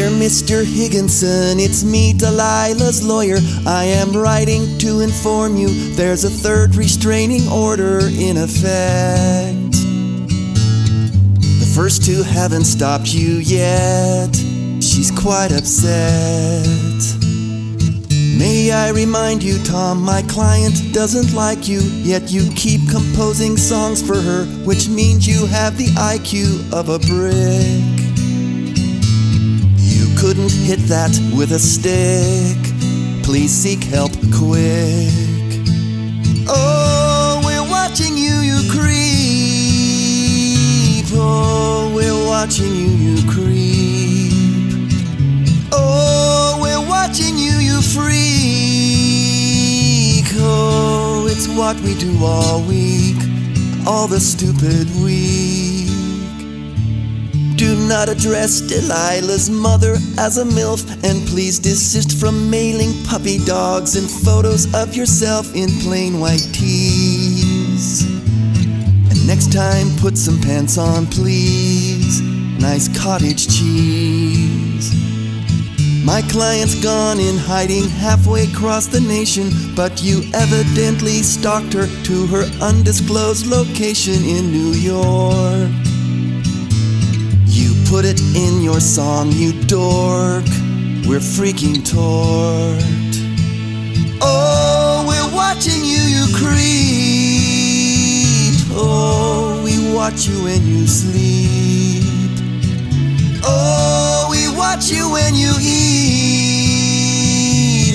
Mr. Higginson, it's me, Delilah's lawyer. I am writing to inform you there's a third restraining order in effect. The first two haven't stopped you yet. She's quite upset. May I remind you, Tom, my client doesn't like you, yet you keep composing songs for her, which means you have the IQ of a brick. Couldn't hit that with a stick. Please seek help quick. Oh, we're watching you, you creep. Oh, we're watching you, you creep. Oh, we're watching you, you freak. Oh, it's what we do all week, all the stupid week. Do not address Delilah's mother as a MILF, and please desist from mailing puppy dogs and photos of yourself in plain white tees. And next time, put some pants on, please. Nice cottage cheese. My client's gone in hiding halfway across the nation, but you evidently stalked her to her undisclosed location in New York. Put it in your song, you dork. We're freaking tort. Oh, we're watching you, you creep. Oh, we watch you when you sleep. Oh, we watch you when you eat.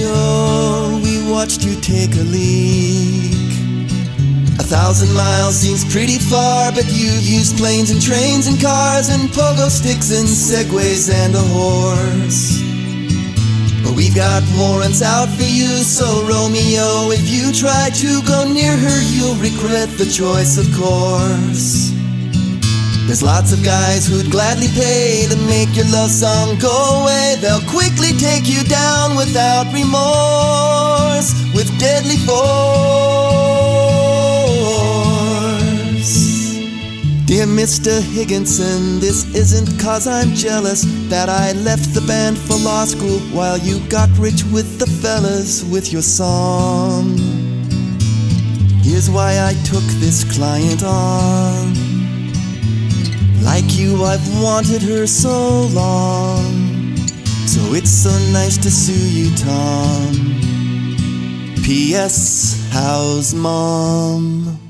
Oh, we watched you take a leak. Thousand miles seems pretty far, but you've used planes and trains and cars and pogo sticks and segways and a horse. But we've got warrants out for you, so Romeo, if you try to go near her, you'll regret the choice, of course. There's lots of guys who'd gladly pay to make your love song go away. They'll quickly take you down without remorse, with deadly force. Dear Mr. Higginson, this isn't cause I'm jealous that I left the band for law school while you got rich with the fellas with your song. Here's why I took this client on. Like you, I've wanted her so long. So it's so nice to sue you, Tom. P.S. How's mom?